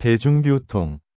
대중교통